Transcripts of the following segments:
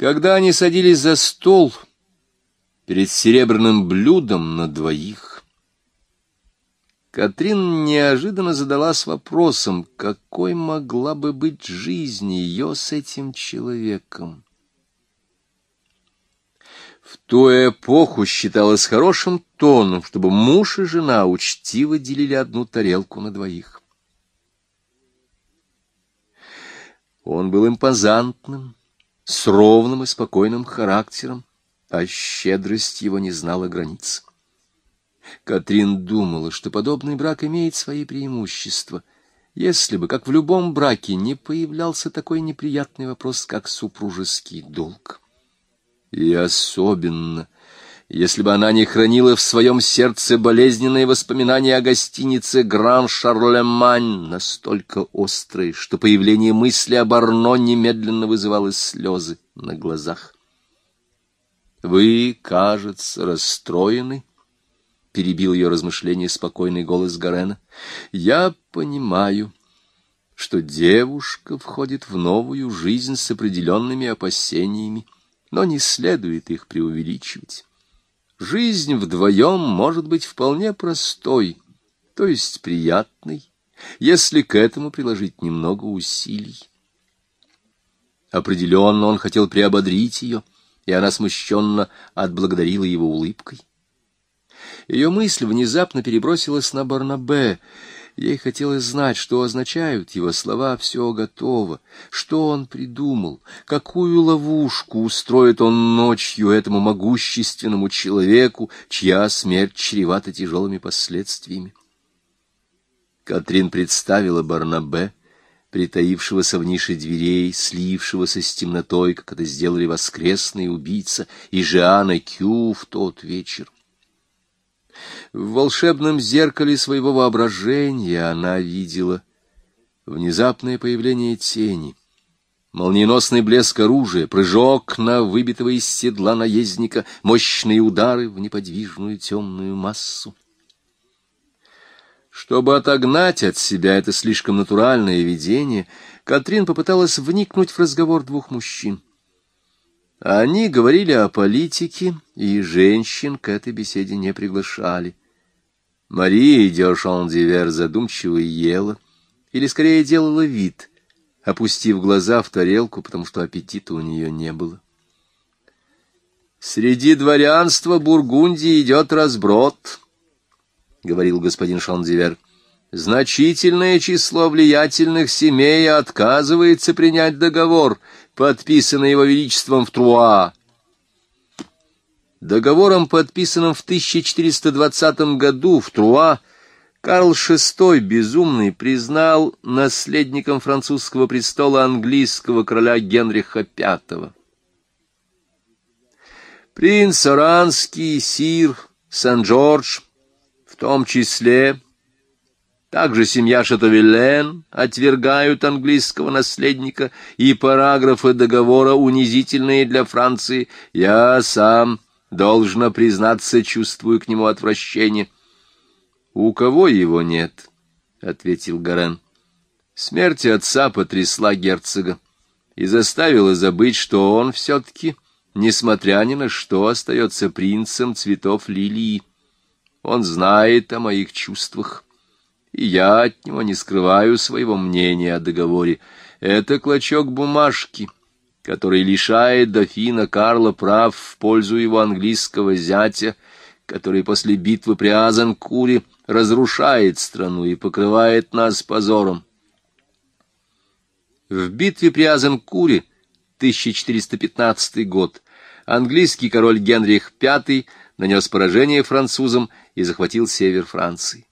Когда они садились за стол перед серебряным блюдом на двоих, Катрин неожиданно задалась вопросом, какой могла бы быть жизнь ее с этим человеком. В ту эпоху считалось хорошим тоном, чтобы муж и жена учтиво делили одну тарелку на двоих. Он был импозантным, с ровным и спокойным характером, а щедрость его не знала границ. Катрин думала, что подобный брак имеет свои преимущества, если бы, как в любом браке, не появлялся такой неприятный вопрос, как супружеский долг. И особенно — если бы она не хранила в своем сердце болезненные воспоминания о гостинице Гран Шарлемань, настолько острые, что появление мысли об Арно немедленно вызывало слезы на глазах. «Вы, кажется, расстроены?» — перебил ее размышление спокойный голос Гарена. «Я понимаю, что девушка входит в новую жизнь с определенными опасениями, но не следует их преувеличивать». Жизнь вдвоем может быть вполне простой, то есть приятной, если к этому приложить немного усилий. Определенно он хотел приободрить ее, и она смущенно отблагодарила его улыбкой. Ее мысль внезапно перебросилась на Барнабе, Ей хотелось знать, что означают его слова «все готово», что он придумал, какую ловушку устроит он ночью этому могущественному человеку, чья смерть чревата тяжелыми последствиями. Катрин представила Барнабе, притаившегося в нише дверей, слившегося с темнотой, как это сделали воскресные убийца, и Жиана Кю в тот вечер. В волшебном зеркале своего воображения она видела внезапное появление тени, молниеносный блеск оружия, прыжок на выбитого из седла наездника, мощные удары в неподвижную темную массу. Чтобы отогнать от себя это слишком натуральное видение, Катрин попыталась вникнуть в разговор двух мужчин. Они говорили о политике, и женщин к этой беседе не приглашали. Мария Дешон-Дивер задумчиво ела, или скорее делала вид, опустив глаза в тарелку, потому что аппетита у нее не было. «Среди дворянства Бургундии идет разброд», — говорил господин Шондивер. «Значительное число влиятельных семей отказывается принять договор, подписанный его величеством в Труа. Договором, подписанным в 1420 году в Труа, Карл VI Безумный признал наследником французского престола английского короля Генриха V. Принц Оранский, Сир, Сан-Джордж, в том числе также семья Шатовиллен отвергают английского наследника, и параграфы договора унизительные для Франции. Я сам, должно признаться, чувствую к нему отвращение. — У кого его нет? — ответил Гарен. Смерть отца потрясла герцога и заставила забыть, что он все-таки, несмотря ни на что, остается принцем цветов лилии. Он знает о моих чувствах и я от него не скрываю своего мнения о договоре. Это клочок бумажки, который лишает дофина Карла прав в пользу его английского зятя, который после битвы при Азанкуре разрушает страну и покрывает нас позором. В битве при Азанкуре 1415 год английский король Генрих V нанес поражение французам и захватил север Франции.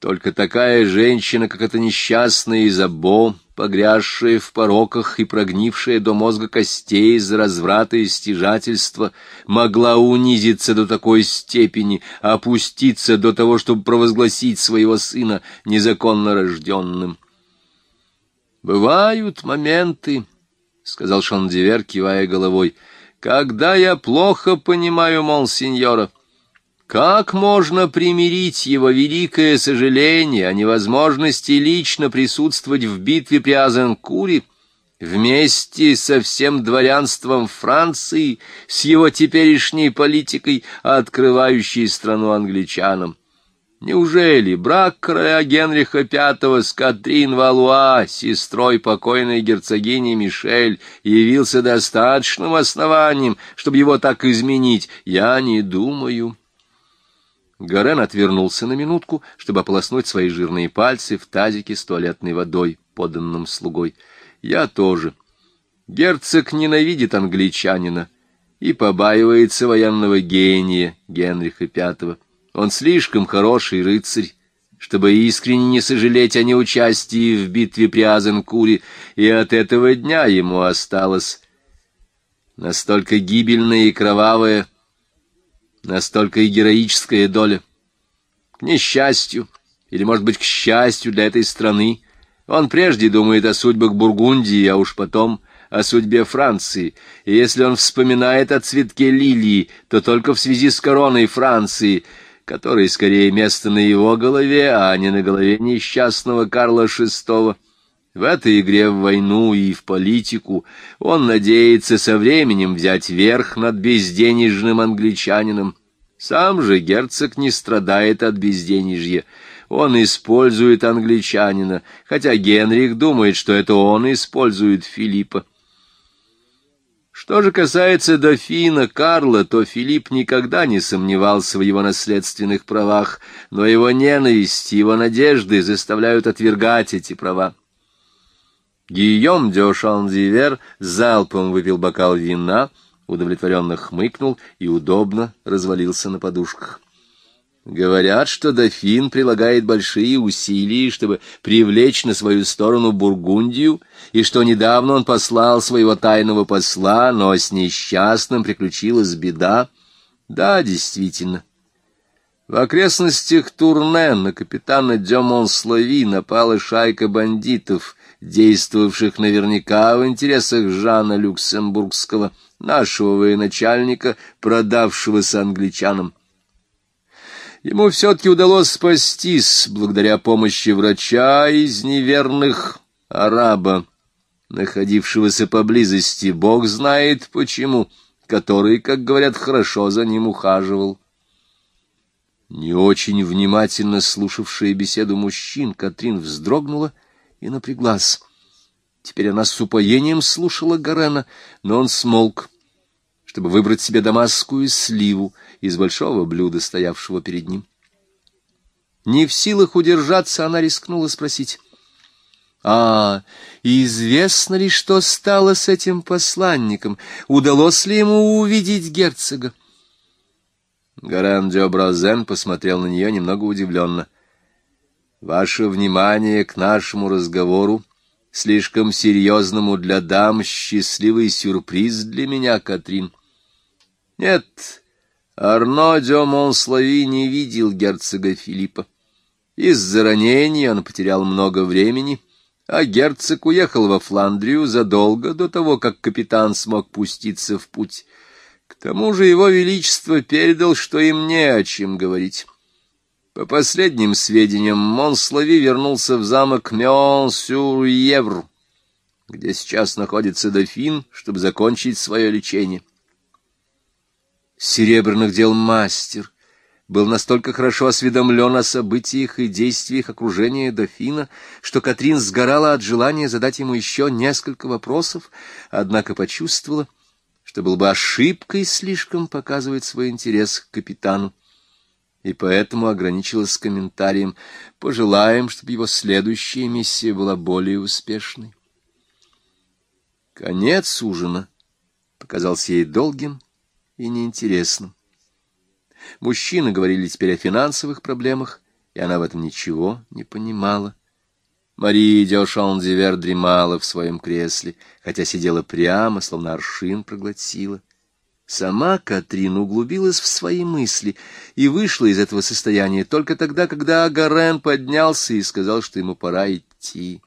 Только такая женщина, как эта несчастная Изабо, погрязшая в пороках и прогнившая до мозга костей из-за разврата и стяжательства, могла унизиться до такой степени, опуститься до того, чтобы провозгласить своего сына незаконно рожденным. «Бывают моменты», — сказал Шондивер, кивая головой, — «когда я плохо понимаю монсеньора». Как можно примирить его великое сожаление о невозможности лично присутствовать в битве при Азенкуре вместе со всем дворянством Франции, с его теперешней политикой, открывающей страну англичанам. Неужели брак короля Генриха V с Катрин Валуа, сестрой покойной герцогини Мишель, явился достаточным основанием, чтобы его так изменить? Я не думаю. Горен отвернулся на минутку, чтобы ополоснуть свои жирные пальцы в тазике с туалетной водой, поданным слугой. Я тоже. Герцог ненавидит англичанина и побаивается военного гения Генриха V. Он слишком хороший рыцарь, чтобы искренне не сожалеть о неучастии в битве при Азенкуре, и от этого дня ему осталось настолько гибельная и кровавая, настолько и героическая доля. К несчастью, или, может быть, к счастью для этой страны, он прежде думает о судьбах Бургундии, а уж потом о судьбе Франции, и если он вспоминает о цветке лилии, то только в связи с короной Франции — который скорее место на его голове, а не на голове несчастного Карла VI. В этой игре в войну и в политику он надеется со временем взять верх над безденежным англичанином. Сам же герцог не страдает от безденежья. Он использует англичанина, хотя Генрих думает, что это он использует Филиппа. Что же касается дофина Карла, то Филипп никогда не сомневался в его наследственных правах, но его ненависть и его надежды заставляют отвергать эти права. Гийом де Шандивер залпом выпил бокал вина, удовлетворенно хмыкнул и удобно развалился на подушках. Говорят, что дофин прилагает большие усилия, чтобы привлечь на свою сторону Бургундию, и что недавно он послал своего тайного посла, но с несчастным приключилась беда. Да, действительно. В окрестностях Турне на капитана Дёмонслави напала шайка бандитов, действовавших наверняка в интересах Жана Люксембургского, нашего военачальника, продавшегося англичанам. Ему все-таки удалось спастись благодаря помощи врача из неверных араба, находившегося поблизости, бог знает почему, который, как говорят, хорошо за ним ухаживал. Не очень внимательно слушавшая беседу мужчин, Катрин вздрогнула и напряглась. Теперь она с упоением слушала Гарена, но он смолк, чтобы выбрать себе дамасскую сливу — из большого блюда, стоявшего перед ним. Не в силах удержаться, она рискнула спросить. — А известно ли, что стало с этим посланником? Удалось ли ему увидеть герцога? Гаран Дёбразен посмотрел на нее немного удивленно. — Ваше внимание к нашему разговору, слишком серьезному для дам, счастливый сюрприз для меня, Катрин. — Нет, Арно де Монслави не видел герцога Филиппа. Из-за ранения он потерял много времени, а герцог уехал во Фландрию задолго до того, как капитан смог пуститься в путь. К тому же его величество передал, что им не о чем говорить. По последним сведениям, Монслави вернулся в замок Меон-сюр-Евр, где сейчас находится дофин, чтобы закончить свое лечение. Серебряных дел мастер, был настолько хорошо осведомлен о событиях и действиях окружения дофина, что Катрин сгорала от желания задать ему еще несколько вопросов, однако почувствовала, что был бы ошибкой слишком показывать свой интерес к капитану, и поэтому ограничилась комментарием «Пожелаем, чтобы его следующая миссия была более успешной». Конец ужина показался ей долгим, и неинтересным. Мужчины говорили теперь о финансовых проблемах, и она в этом ничего не понимала. Мария Дешон-Дивер дремала в своем кресле, хотя сидела прямо, словно аршин проглотила. Сама Катрин углубилась в свои мысли и вышла из этого состояния только тогда, когда Агарен поднялся и сказал, что ему пора идти.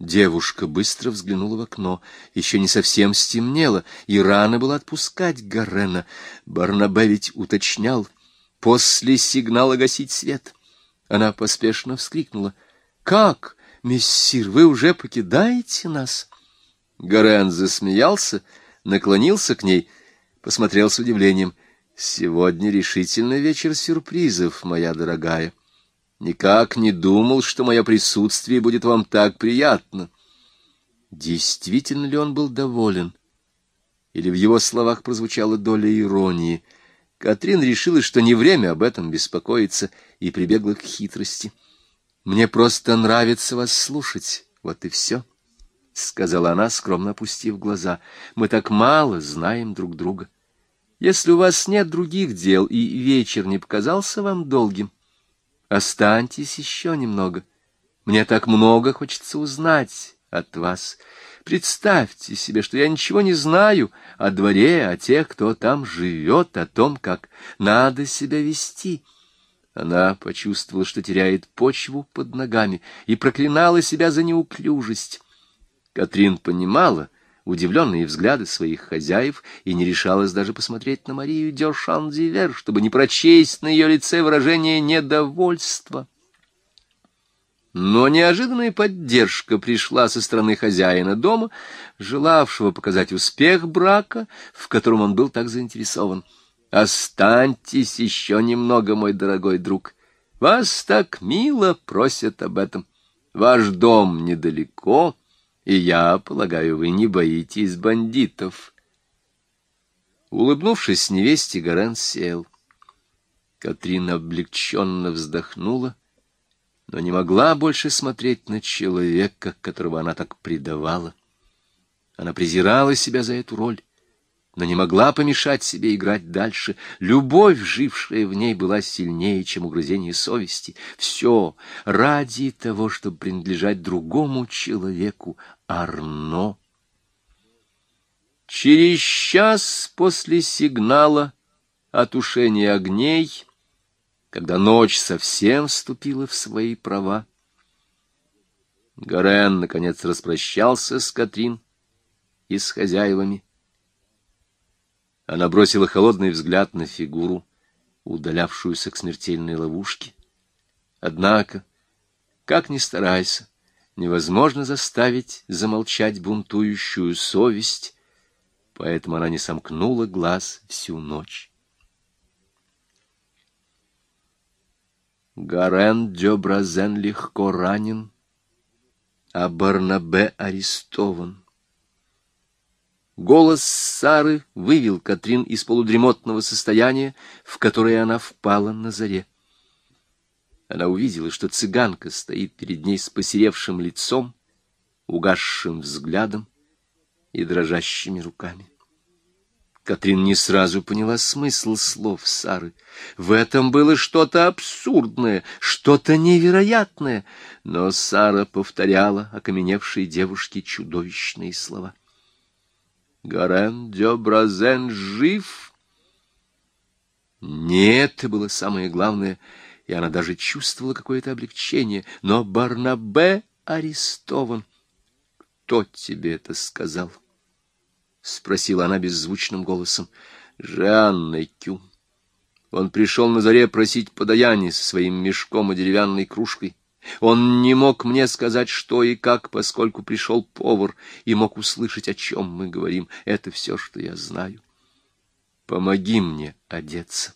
Девушка быстро взглянула в окно. Еще не совсем стемнело, и рано было отпускать Гарена. Барнабе ведь уточнял. После сигнала гасить свет. Она поспешно вскрикнула. — Как? мессир, вы уже покидаете нас? Горен засмеялся, наклонился к ней, посмотрел с удивлением. Сегодня решительно вечер сюрпризов, моя дорогая. Никак не думал, что мое присутствие будет вам так приятно. Действительно ли он был доволен? Или в его словах прозвучала доля иронии? Катрин решила, что не время об этом беспокоиться, и прибегла к хитрости. «Мне просто нравится вас слушать, вот и все», — сказала она, скромно опустив глаза. «Мы так мало знаем друг друга. Если у вас нет других дел, и вечер не показался вам долгим, останьтесь еще немного. Мне так много хочется узнать от вас. Представьте себе, что я ничего не знаю о дворе, о тех, кто там живет, о том, как надо себя вести». Она почувствовала, что теряет почву под ногами, и проклинала себя за неуклюжесть. Катрин понимала удивленные взгляды своих хозяев и не решалась даже посмотреть на Марию Дёршан-Дивер, чтобы не прочесть на ее лице выражение недовольства. Но неожиданная поддержка пришла со стороны хозяина дома, желавшего показать успех брака, в котором он был так заинтересован. «Останьтесь еще немного, мой дорогой друг. Вас так мило просят об этом. Ваш дом недалеко, и я полагаю, вы не боитесь бандитов». Улыбнувшись невесте, Гарен сел. Катрина облегченно вздохнула но не могла больше смотреть на человека, которого она так предавала. Она презирала себя за эту роль, но не могла помешать себе играть дальше. Любовь, жившая в ней, была сильнее, чем угрызение совести. Все ради того, чтобы принадлежать другому человеку, Арно. Через час после сигнала о тушении огней когда ночь совсем вступила в свои права. Горен, наконец, распрощался с Катрин и с хозяевами. Она бросила холодный взгляд на фигуру, удалявшуюся к смертельной ловушке. Однако, как ни старайся, невозможно заставить замолчать бунтующую совесть, поэтому она не сомкнула глаз всю ночь. Гарен Дёбразен легко ранен, а Барнабе арестован. Голос Сары вывел Катрин из полудремотного состояния, в которое она впала на заре. Она увидела, что цыганка стоит перед ней с посеревшим лицом, угасшим взглядом и дрожащими руками. Катрин не сразу поняла смысл слов Сары. В этом было что-то абсурдное, что-то невероятное, но Сара повторяла окаменевшей девушке чудовищные слова. «Гарен Дёбразен жив?» Нет, это было самое главное, и она даже чувствовала какое-то облегчение. Но Барнабе арестован. Кто тебе это сказал? —— спросила она беззвучным голосом. — Жанна Кю. Он пришел на заре просить подаяние со своим мешком и деревянной кружкой. Он не мог мне сказать, что и как, поскольку пришел повар и мог услышать, о чем мы говорим. Это все, что я знаю. Помоги мне одеться.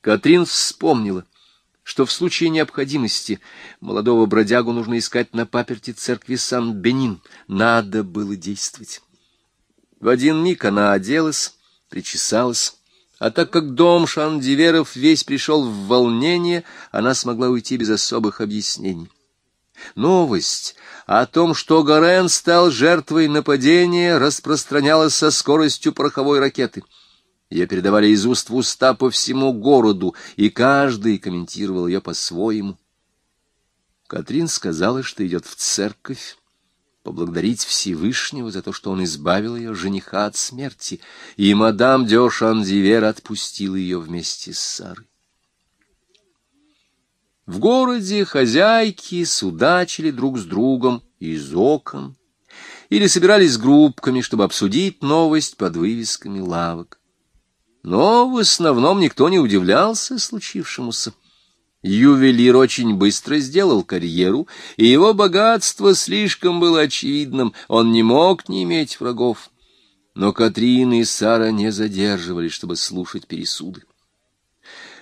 Катрин вспомнила, что в случае необходимости молодого бродягу нужно искать на паперти церкви Сан-Бенин. Надо было действовать. В один миг она оделась, причесалась, а так как дом Шандиверов весь пришел в волнение, она смогла уйти без особых объяснений. Новость о том, что Горен стал жертвой нападения, распространялась со скоростью пороховой ракеты. Ее передавали из уст в уста по всему городу, и каждый комментировал ее по-своему. Катрин сказала, что идет в церковь, поблагодарить Всевышнего за то, что он избавил ее жениха от смерти, и мадам де Шандивер отпустила ее вместе с Сарой. В городе хозяйки судачили друг с другом из окон или собирались группками, чтобы обсудить новость под вывесками лавок. Но в основном никто не удивлялся случившемуся. Ювелир очень быстро сделал карьеру, и его богатство слишком было очевидным, он не мог не иметь врагов. Но Катрин и Сара не задерживались, чтобы слушать пересуды.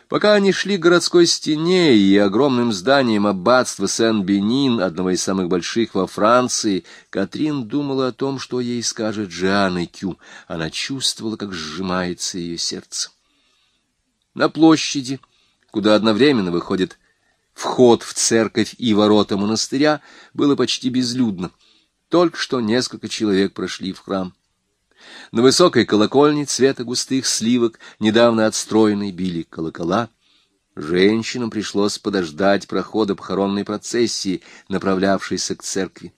Пока они шли к городской стене и огромным зданием аббатства Сен-Бенин, одного из самых больших во Франции, Катрин думала о том, что ей скажет Жан Кю. Она чувствовала, как сжимается ее сердце. На площади куда одновременно выходит вход в церковь и ворота монастыря, было почти безлюдно. Только что несколько человек прошли в храм. На высокой колокольне цвета густых сливок, недавно отстроенной, били колокола. Женщинам пришлось подождать прохода похоронной процессии, направлявшейся к церкви.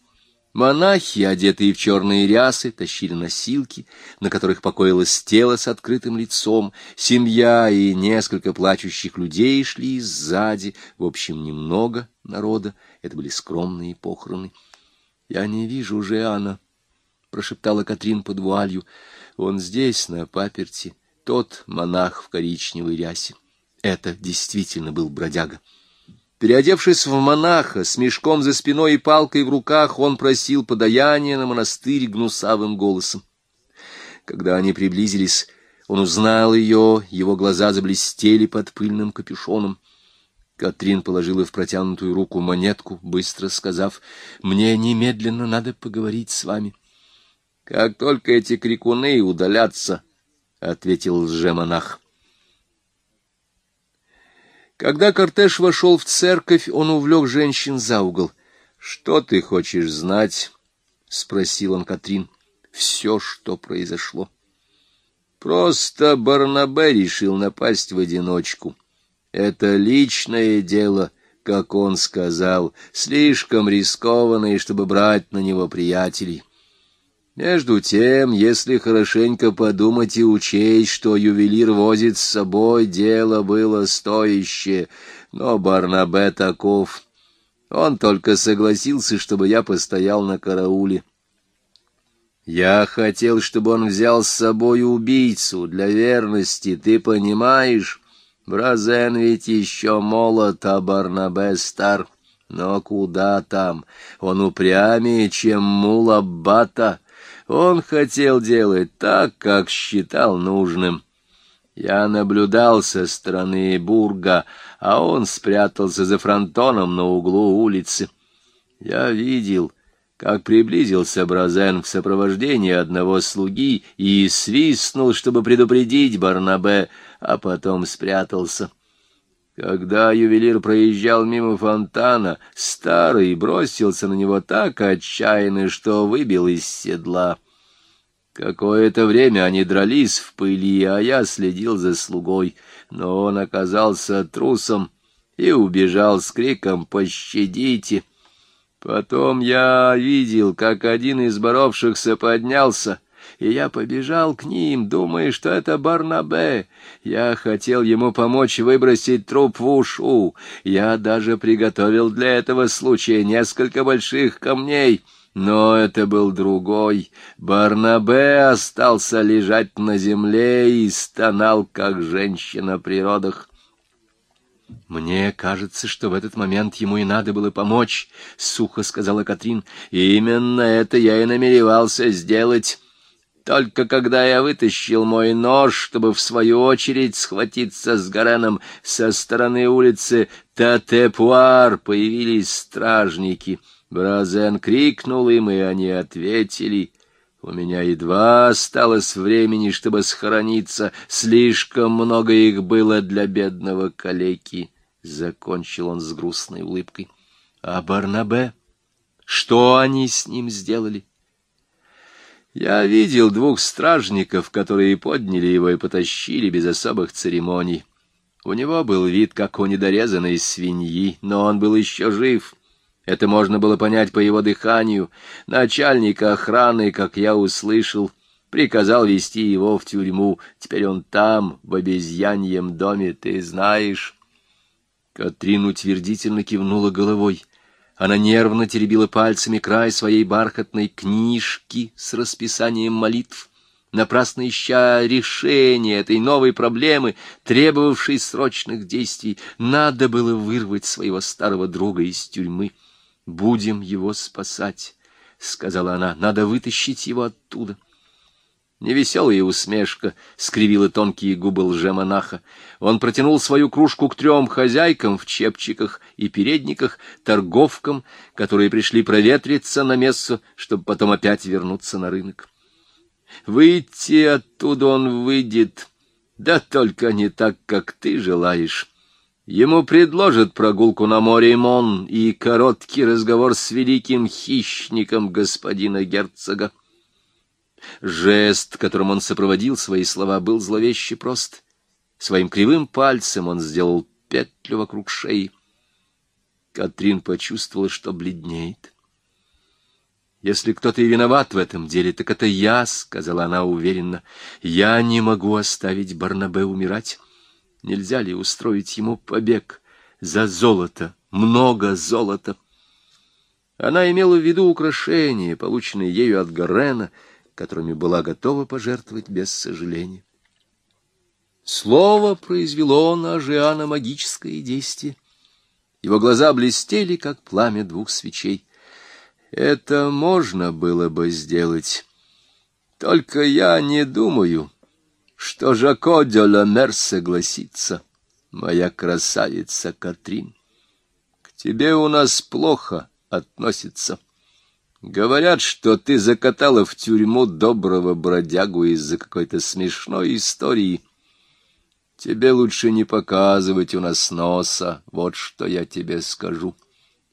Монахи, одетые в черные рясы, тащили носилки, на которых покоилось тело с открытым лицом. Семья и несколько плачущих людей шли сзади. В общем, немного народа. Это были скромные похороны. — Я не вижу Жиана, — прошептала Катрин под вуалью. — Он здесь, на паперти, тот монах в коричневой рясе. Это действительно был бродяга. Переодевшись в монаха, с мешком за спиной и палкой в руках, он просил подаяния на монастырь гнусавым голосом. Когда они приблизились, он узнал ее, его глаза заблестели под пыльным капюшоном. Катрин положила в протянутую руку монетку, быстро сказав, «Мне немедленно надо поговорить с вами». «Как только эти крикуны удалятся», — ответил лжемонах. Когда кортеж вошел в церковь, он увлек женщин за угол. — Что ты хочешь знать? — спросил он Катрин. — Все, что произошло. Просто Барнабе решил напасть в одиночку. Это личное дело, как он сказал, слишком рискованное, чтобы брать на него приятелей. Между тем, если хорошенько подумать и учесть, что ювелир возит с собой, дело было стоящее, но Барнабе таков. Он только согласился, чтобы я постоял на карауле. Я хотел, чтобы он взял с собой убийцу для верности, ты понимаешь? Бразен ведь еще молод, а Барнабе стар. Но куда там? Он упрямее, чем Мулабата. Он хотел делать так, как считал нужным. Я наблюдал со стороны Бурга, а он спрятался за фронтоном на углу улицы. Я видел, как приблизился Бразен в сопровождении одного слуги и свистнул, чтобы предупредить Барнабе, а потом спрятался. Когда ювелир проезжал мимо фонтана, старый бросился на него так отчаянно, что выбил из седла. Какое-то время они дрались в пыли, а я следил за слугой, но он оказался трусом и убежал с криком «Пощадите!». Потом я видел, как один из боровшихся поднялся — и я побежал к ним, думая, что это Барнабе. Я хотел ему помочь выбросить труп в ушу. Я даже приготовил для этого случая несколько больших камней. Но это был другой. Барнабе остался лежать на земле и стонал, как женщина при родах. «Мне кажется, что в этот момент ему и надо было помочь», — сухо сказала Катрин. «Именно это я и намеревался сделать». Только когда я вытащил мой нож, чтобы в свою очередь схватиться с Гареном со стороны улицы Татепуар, появились стражники. Бразен крикнул им, и они ответили. У меня едва осталось времени, чтобы схорониться. Слишком много их было для бедного калеки. Закончил он с грустной улыбкой. А Барнабе? Что они с ним сделали? — я видел двух стражников, которые подняли его и потащили без особых церемоний. У него был вид, как у недорезанной свиньи, но он был еще жив. Это можно было понять по его дыханию. Начальник охраны, как я услышал, приказал вести его в тюрьму. Теперь он там, в обезьяньем доме, ты знаешь. Катрин утвердительно кивнула головой. Она нервно теребила пальцами край своей бархатной книжки с расписанием молитв. напрасно ища решения этой новой проблемы, требовавшей срочных действий. Надо было вырвать своего старого друга из тюрьмы. «Будем его спасать», — сказала она, — «надо вытащить его оттуда». Невеселая усмешка скривила тонкие губы лжемонаха. Он протянул свою кружку к трем хозяйкам в чепчиках и передниках, торговкам, которые пришли проветриться на место, чтобы потом опять вернуться на рынок. Выйти оттуда он выйдет, да только не так, как ты желаешь. Ему предложат прогулку на море Мон и короткий разговор с великим хищником господина герцога. Жест, которым он сопроводил свои слова, был зловеще прост. Своим кривым пальцем он сделал петлю вокруг шеи. Катрин почувствовала, что бледнеет. «Если кто-то и виноват в этом деле, так это я», — сказала она уверенно. «Я не могу оставить Барнабе умирать. Нельзя ли устроить ему побег за золото, много золота?» Она имела в виду украшения, полученные ею от Гарена, — которыми была готова пожертвовать без сожаления. Слово произвело на Жиана магическое действие. Его глаза блестели, как пламя двух свечей. Это можно было бы сделать. Только я не думаю, что Жако де Ламер согласится, моя красавица Катрин. К тебе у нас плохо относится. Говорят, что ты закатала в тюрьму доброго бродягу из-за какой-то смешной истории. Тебе лучше не показывать у нас носа, вот что я тебе скажу.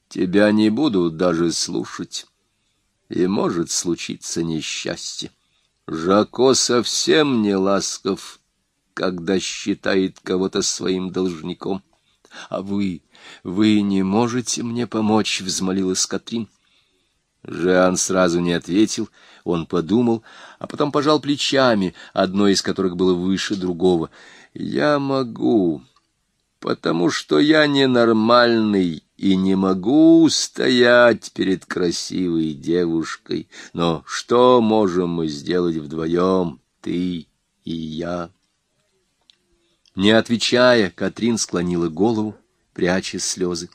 Тебя не буду даже слушать, и может случиться несчастье. Жако совсем не ласков, когда считает кого-то своим должником. А вы, вы не можете мне помочь, — взмолилась Катрин. Жан сразу не ответил, он подумал, а потом пожал плечами, одно из которых было выше другого. «Я могу, потому что я ненормальный и не могу стоять перед красивой девушкой. Но что можем мы сделать вдвоем, ты и я?» Не отвечая, Катрин склонила голову, пряча слезы.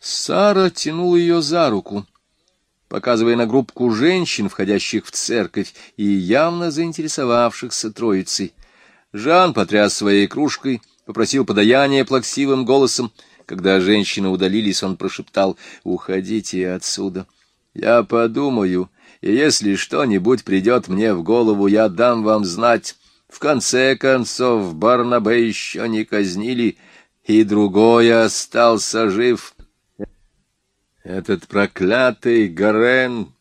Сара тянула ее за руку, показывая на группку женщин, входящих в церковь и явно заинтересовавшихся троицей. Жан потряс своей кружкой, попросил подаяния плаксивым голосом. Когда женщины удалились, он прошептал «Уходите отсюда». «Я подумаю, и если что-нибудь придет мне в голову, я дам вам знать. В конце концов, Барнабе еще не казнили, и другой остался жив». Этот проклятый Гарен